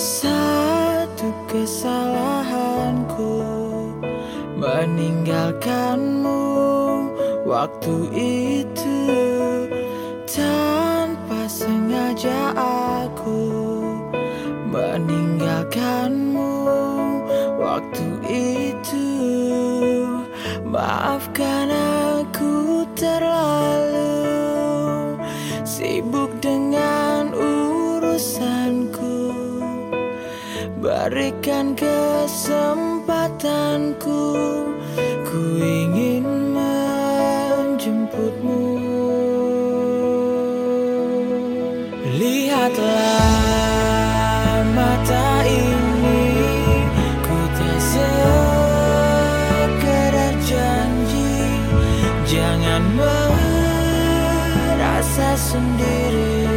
Satu kesalahanku Meninggalkanmu Waktu itu. Tanpa sengaja aku Meninggalkanmu Waktu itu. Berikan kesempatanku. Ku ingin menjemputmu. Lihatlah mata ini. Ku tak sekedar janji. Jangan merasa sendiri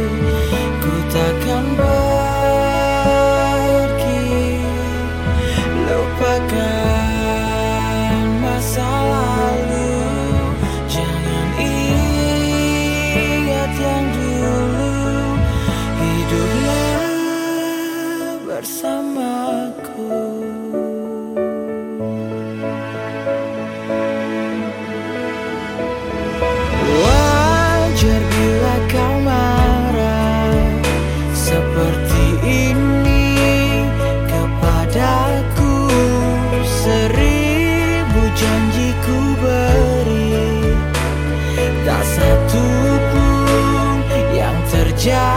bersamaku. Wajar bila kau marah. Seperti ini kepadaku. Seribu janji ku beri. Tak satu pun yang terjadi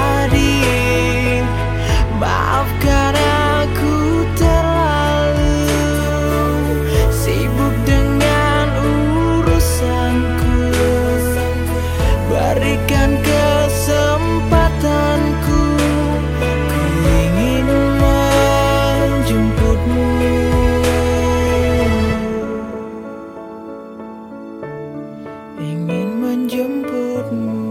Ingin menjemputmu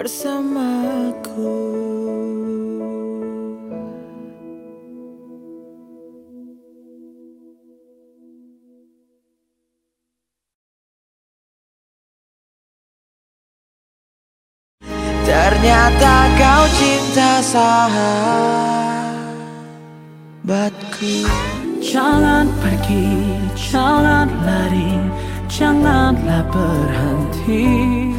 bersamaku Ternyata kau cinta sahabatku. Jangan pergi, jangan lari, janganlah berhenti